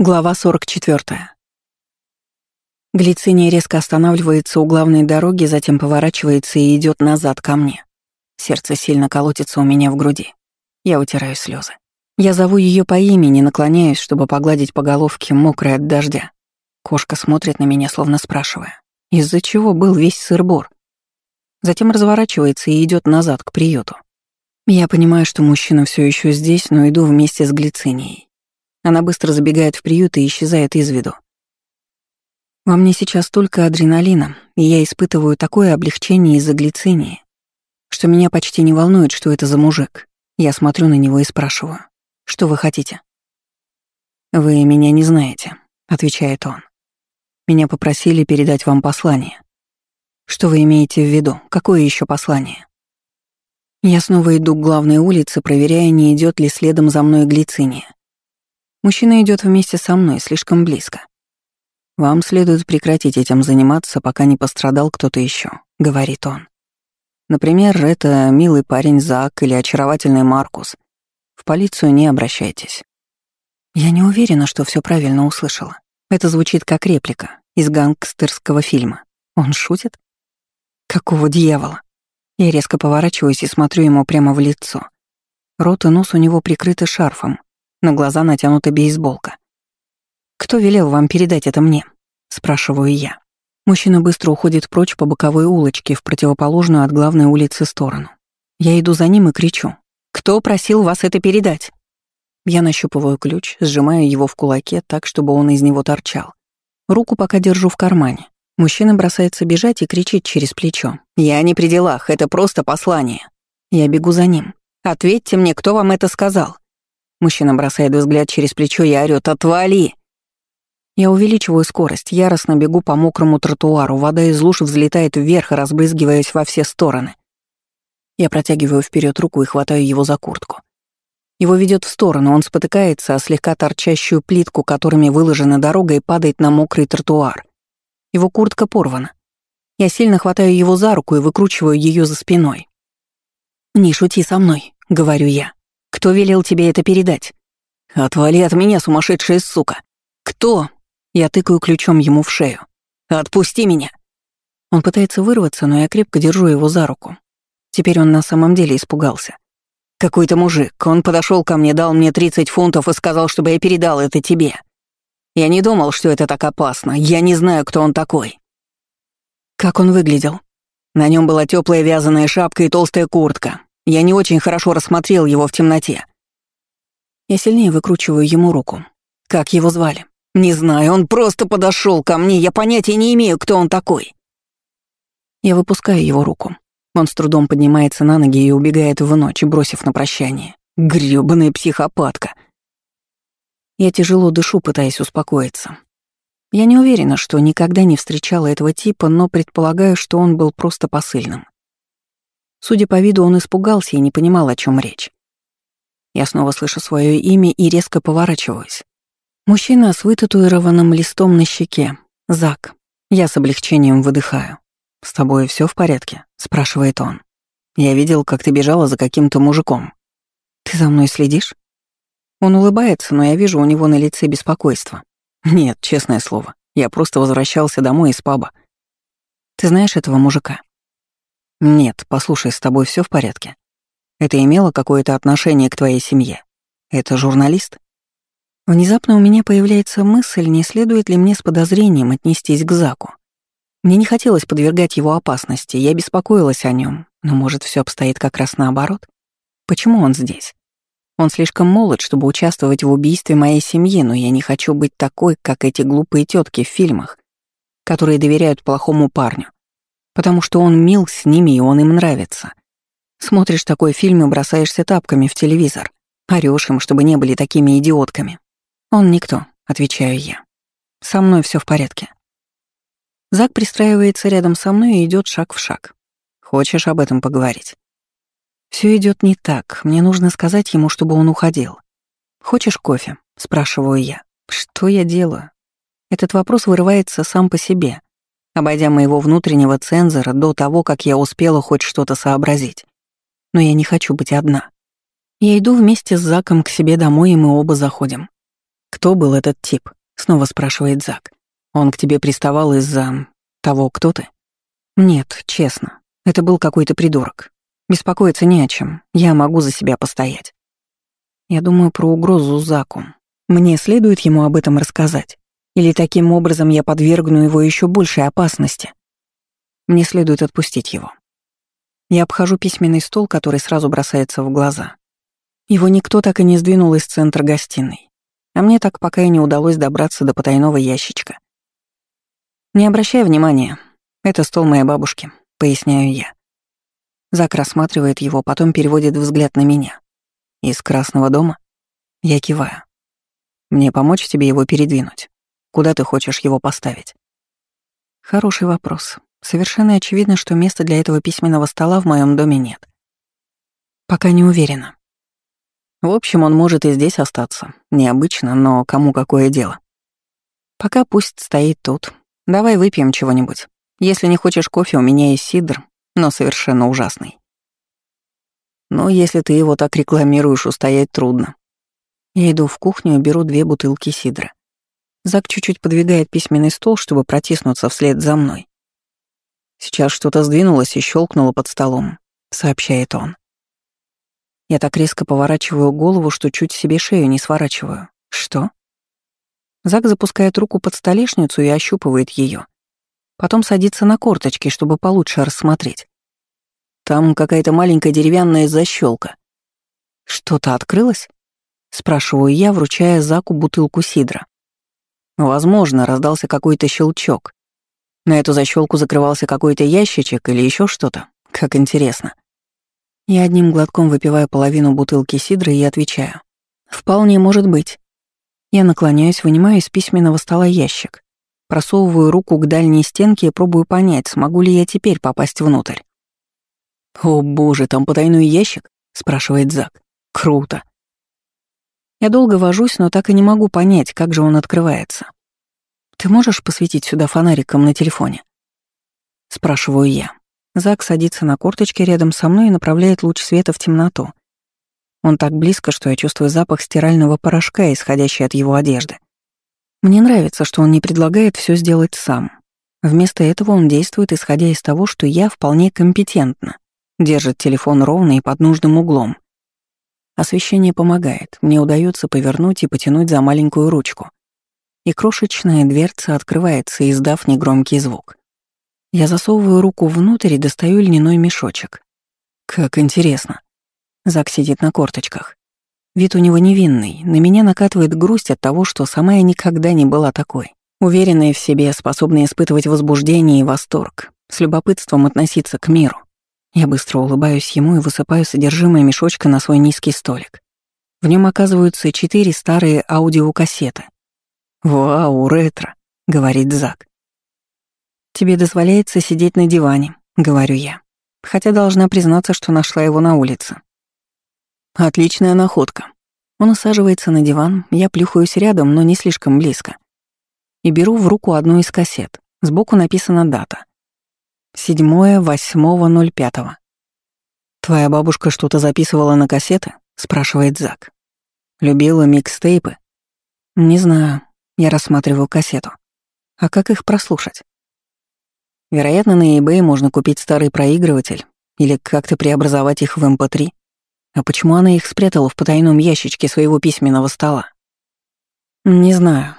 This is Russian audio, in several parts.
Глава 44. Глициния резко останавливается у главной дороги, затем поворачивается и идет назад ко мне. Сердце сильно колотится у меня в груди. Я утираю слезы. Я зову ее по имени, наклоняюсь, чтобы погладить по головке, мокрой от дождя. Кошка смотрит на меня, словно спрашивая, из-за чего был весь сыр-бор. Затем разворачивается и идет назад, к приюту. Я понимаю, что мужчина все еще здесь, но иду вместе с глицинией. Она быстро забегает в приют и исчезает из виду. Во мне сейчас только адреналина, и я испытываю такое облегчение из-за глицинии, что меня почти не волнует, что это за мужик. Я смотрю на него и спрашиваю, что вы хотите? «Вы меня не знаете», — отвечает он. «Меня попросили передать вам послание». «Что вы имеете в виду? Какое еще послание?» Я снова иду к главной улице, проверяя, не идет ли следом за мной глициния. Мужчина идет вместе со мной, слишком близко. «Вам следует прекратить этим заниматься, пока не пострадал кто-то еще, говорит он. «Например, это милый парень Зак или очаровательный Маркус. В полицию не обращайтесь». Я не уверена, что все правильно услышала. Это звучит как реплика из гангстерского фильма. Он шутит? Какого дьявола? Я резко поворачиваюсь и смотрю ему прямо в лицо. Рот и нос у него прикрыты шарфом, на глаза натянута бейсболка. «Кто велел вам передать это мне?» — спрашиваю я. Мужчина быстро уходит прочь по боковой улочке в противоположную от главной улицы сторону. Я иду за ним и кричу. «Кто просил вас это передать?» Я нащупываю ключ, сжимаю его в кулаке так, чтобы он из него торчал. Руку пока держу в кармане. Мужчина бросается бежать и кричит через плечо. «Я не при делах, это просто послание». Я бегу за ним. «Ответьте мне, кто вам это сказал?» Мужчина бросает взгляд через плечо и орёт «Отвали!». Я увеличиваю скорость, яростно бегу по мокрому тротуару, вода из луж взлетает вверх, разбрызгиваясь во все стороны. Я протягиваю вперед руку и хватаю его за куртку. Его ведет в сторону, он спотыкается о слегка торчащую плитку, которыми выложена дорога, и падает на мокрый тротуар. Его куртка порвана. Я сильно хватаю его за руку и выкручиваю ее за спиной. «Не шути со мной», — говорю я. Кто велел тебе это передать? Отвали от меня, сумасшедшая сука. Кто? Я тыкаю ключом ему в шею. Отпусти меня. Он пытается вырваться, но я крепко держу его за руку. Теперь он на самом деле испугался. Какой-то мужик, он подошел ко мне, дал мне 30 фунтов и сказал, чтобы я передал это тебе. Я не думал, что это так опасно. Я не знаю, кто он такой. Как он выглядел? На нем была теплая вязаная шапка и толстая куртка. Я не очень хорошо рассмотрел его в темноте. Я сильнее выкручиваю ему руку. Как его звали? Не знаю, он просто подошел ко мне, я понятия не имею, кто он такой. Я выпускаю его руку. Он с трудом поднимается на ноги и убегает в ночь, бросив на прощание. Грёбаная психопатка. Я тяжело дышу, пытаясь успокоиться. Я не уверена, что никогда не встречала этого типа, но предполагаю, что он был просто посыльным. Судя по виду, он испугался и не понимал, о чем речь. Я снова слышу свое имя и резко поворачиваюсь. Мужчина с вытатуированным листом на щеке. Зак. Я с облегчением выдыхаю. «С тобой все в порядке?» — спрашивает он. «Я видел, как ты бежала за каким-то мужиком. Ты за мной следишь?» Он улыбается, но я вижу у него на лице беспокойство. «Нет, честное слово. Я просто возвращался домой из паба. Ты знаешь этого мужика?» «Нет, послушай, с тобой все в порядке? Это имело какое-то отношение к твоей семье? Это журналист?» Внезапно у меня появляется мысль, не следует ли мне с подозрением отнестись к Заку. Мне не хотелось подвергать его опасности, я беспокоилась о нем, но, может, все обстоит как раз наоборот? Почему он здесь? Он слишком молод, чтобы участвовать в убийстве моей семьи, но я не хочу быть такой, как эти глупые тетки в фильмах, которые доверяют плохому парню потому что он мил с ними и он им нравится. Смотришь такой фильм и бросаешься тапками в телевизор, орёшь им, чтобы не были такими идиотками. Он никто, отвечаю я. Со мной все в порядке. Зак пристраивается рядом со мной и идет шаг в шаг. Хочешь об этом поговорить? Все идет не так. Мне нужно сказать ему, чтобы он уходил. Хочешь кофе? спрашиваю я. Что я делаю? Этот вопрос вырывается сам по себе, обойдя моего внутреннего цензора до того, как я успела хоть что-то сообразить. Но я не хочу быть одна. Я иду вместе с Заком к себе домой, и мы оба заходим. «Кто был этот тип?» — снова спрашивает Зак. «Он к тебе приставал из-за того, кто ты?» «Нет, честно. Это был какой-то придурок. Беспокоиться не о чем. Я могу за себя постоять». Я думаю про угрозу Заку. Мне следует ему об этом рассказать. Или таким образом я подвергну его еще большей опасности. Мне следует отпустить его. Я обхожу письменный стол, который сразу бросается в глаза. Его никто так и не сдвинул из центра гостиной. А мне так пока и не удалось добраться до потайного ящичка. «Не обращай внимания. Это стол моей бабушки», — поясняю я. Зак рассматривает его, потом переводит взгляд на меня. «Из Красного дома?» Я киваю. «Мне помочь тебе его передвинуть? Куда ты хочешь его поставить?» Хороший вопрос. Совершенно очевидно, что места для этого письменного стола в моем доме нет. Пока не уверена. В общем, он может и здесь остаться. Необычно, но кому какое дело. Пока пусть стоит тут. Давай выпьем чего-нибудь. Если не хочешь кофе, у меня есть сидр, но совершенно ужасный. Но если ты его так рекламируешь, устоять трудно. Я иду в кухню и беру две бутылки сидра. Зак чуть-чуть подвигает письменный стол, чтобы протиснуться вслед за мной. Сейчас что-то сдвинулось и щелкнуло под столом, сообщает он. Я так резко поворачиваю голову, что чуть себе шею не сворачиваю. Что? Зак запускает руку под столешницу и ощупывает ее. Потом садится на корточки, чтобы получше рассмотреть. Там какая-то маленькая деревянная защелка. Что-то открылось? Спрашиваю я, вручая Заку бутылку сидра. Возможно, раздался какой-то щелчок, на эту защелку закрывался какой-то ящичек или еще что-то. Как интересно. Я одним глотком выпиваю половину бутылки сидра и отвечаю. «Вполне может быть». Я наклоняюсь, вынимаю из письменного стола ящик. Просовываю руку к дальней стенке и пробую понять, смогу ли я теперь попасть внутрь. «О боже, там потайной ящик?» — спрашивает Зак. «Круто». Я долго вожусь, но так и не могу понять, как же он открывается. «Ты можешь посветить сюда фонариком на телефоне?» Спрашиваю я. Зак садится на корточке рядом со мной и направляет луч света в темноту. Он так близко, что я чувствую запах стирального порошка, исходящий от его одежды. Мне нравится, что он не предлагает все сделать сам. Вместо этого он действует, исходя из того, что я вполне компетентна, держит телефон ровно и под нужным углом. Освещение помогает, мне удается повернуть и потянуть за маленькую ручку и крошечная дверца открывается, издав негромкий звук. Я засовываю руку внутрь и достаю льняной мешочек. Как интересно. Зак сидит на корточках. Вид у него невинный, на меня накатывает грусть от того, что сама я никогда не была такой. Уверенная в себе, способная испытывать возбуждение и восторг, с любопытством относиться к миру. Я быстро улыбаюсь ему и высыпаю содержимое мешочка на свой низкий столик. В нем оказываются четыре старые аудиокассеты — «Вау, ретро», — говорит Зак. «Тебе дозволяется сидеть на диване», — говорю я. Хотя должна признаться, что нашла его на улице. Отличная находка. Он усаживается на диван, я плюхаюсь рядом, но не слишком близко. И беру в руку одну из кассет. Сбоку написана дата. Седьмое, восьмого, ноль пятого. «Твоя бабушка что-то записывала на кассеты?» — спрашивает Зак. «Любила микстейпы?» «Не знаю. Я рассматриваю кассету. А как их прослушать? Вероятно, на eBay можно купить старый проигрыватель или как-то преобразовать их в MP3. Эм а почему она их спрятала в потайном ящичке своего письменного стола? Не знаю.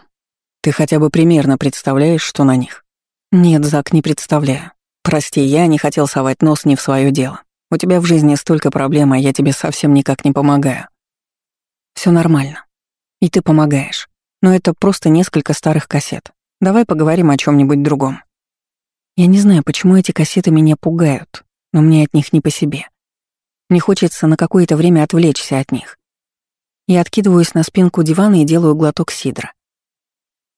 Ты хотя бы примерно представляешь, что на них? Нет, Зак, не представляю. Прости, я не хотел совать нос не в свое дело. У тебя в жизни столько проблем, а я тебе совсем никак не помогаю. Все нормально. И ты помогаешь но это просто несколько старых кассет. Давай поговорим о чем нибудь другом. Я не знаю, почему эти кассеты меня пугают, но мне от них не по себе. Мне хочется на какое-то время отвлечься от них. Я откидываюсь на спинку дивана и делаю глоток сидра.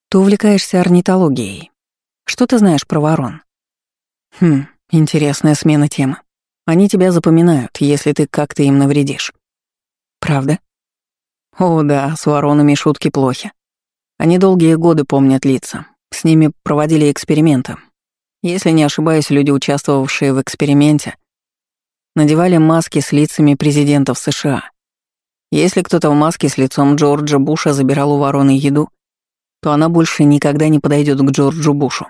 Ты увлекаешься орнитологией. Что ты знаешь про ворон? Хм, интересная смена темы. Они тебя запоминают, если ты как-то им навредишь. Правда? О да, с воронами шутки плохи. Они долгие годы помнят лица. С ними проводили эксперименты. Если не ошибаюсь, люди, участвовавшие в эксперименте, надевали маски с лицами президентов США. Если кто-то в маске с лицом Джорджа Буша забирал у вороны еду, то она больше никогда не подойдет к Джорджу Бушу.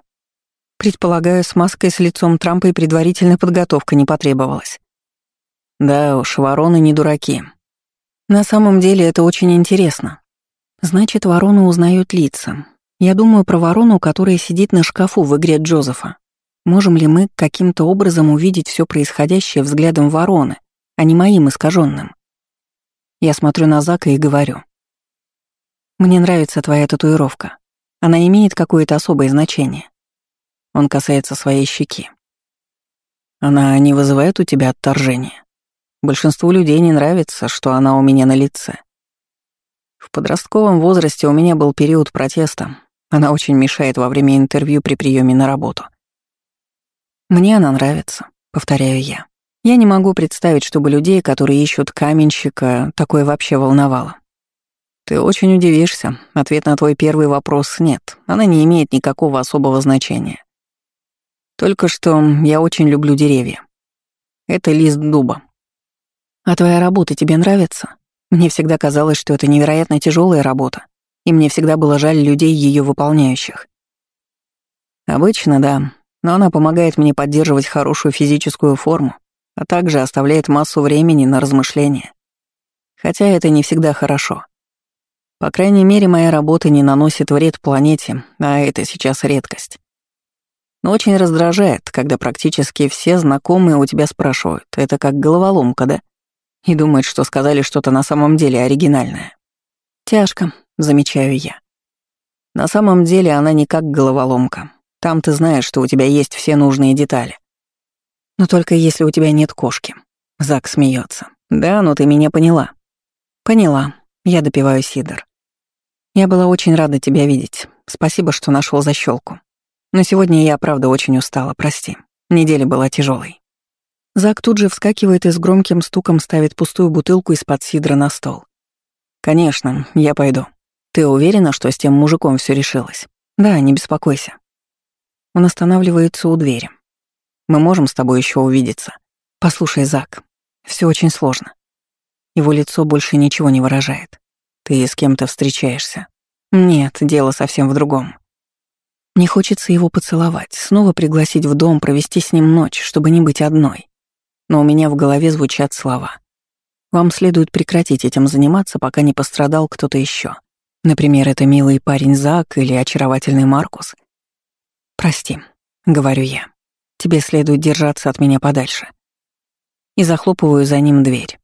Предполагаю, с маской с лицом Трампа и предварительная подготовка не потребовалась. Да уж, вороны не дураки. На самом деле это очень интересно. Значит, вороны узнают лица. Я думаю про ворону, которая сидит на шкафу в игре Джозефа. Можем ли мы каким-то образом увидеть все происходящее взглядом вороны, а не моим искаженным? Я смотрю на Зака и говорю. Мне нравится твоя татуировка. Она имеет какое-то особое значение. Он касается своей щеки. Она не вызывает у тебя отторжения? Большинству людей не нравится, что она у меня на лице. В подростковом возрасте у меня был период протеста. Она очень мешает во время интервью при приеме на работу. Мне она нравится, повторяю я. Я не могу представить, чтобы людей, которые ищут каменщика, такое вообще волновало. Ты очень удивишься. Ответ на твой первый вопрос — нет. Она не имеет никакого особого значения. Только что я очень люблю деревья. Это лист дуба. А твоя работа тебе нравится? Мне всегда казалось, что это невероятно тяжелая работа, и мне всегда было жаль людей, ее выполняющих. Обычно, да, но она помогает мне поддерживать хорошую физическую форму, а также оставляет массу времени на размышления. Хотя это не всегда хорошо. По крайней мере, моя работа не наносит вред планете, а это сейчас редкость. Но очень раздражает, когда практически все знакомые у тебя спрашивают, это как головоломка, да? И думают, что сказали что-то на самом деле оригинальное. Тяжко, замечаю я. На самом деле она не как головоломка. Там ты знаешь, что у тебя есть все нужные детали. Но только если у тебя нет кошки. Зак смеется. Да, но ты меня поняла. Поняла. Я допиваю сидр. Я была очень рада тебя видеть. Спасибо, что нашел защелку. Но сегодня я, правда, очень устала, прости. Неделя была тяжелой. Зак тут же вскакивает и с громким стуком ставит пустую бутылку из-под сидра на стол. «Конечно, я пойду. Ты уверена, что с тем мужиком все решилось? Да, не беспокойся». Он останавливается у двери. «Мы можем с тобой еще увидеться. Послушай, Зак, все очень сложно. Его лицо больше ничего не выражает. Ты с кем-то встречаешься. Нет, дело совсем в другом. Мне хочется его поцеловать, снова пригласить в дом, провести с ним ночь, чтобы не быть одной. Но у меня в голове звучат слова. Вам следует прекратить этим заниматься, пока не пострадал кто-то еще. Например, это милый парень Зак или очаровательный Маркус. «Прости», — говорю я. «Тебе следует держаться от меня подальше». И захлопываю за ним дверь.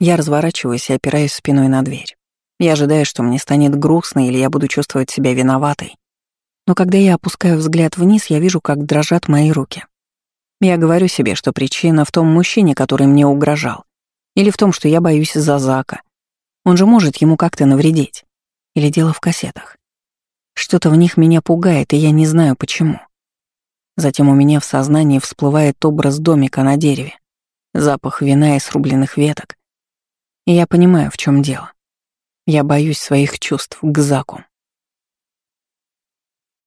Я разворачиваюсь и опираюсь спиной на дверь. Я ожидаю, что мне станет грустно или я буду чувствовать себя виноватой. Но когда я опускаю взгляд вниз, я вижу, как дрожат мои руки. Я говорю себе, что причина в том мужчине, который мне угрожал. Или в том, что я боюсь за Зака. Он же может ему как-то навредить. Или дело в кассетах. Что-то в них меня пугает, и я не знаю почему. Затем у меня в сознании всплывает образ домика на дереве, запах вина и срубленных веток. И я понимаю, в чем дело. Я боюсь своих чувств к Заку.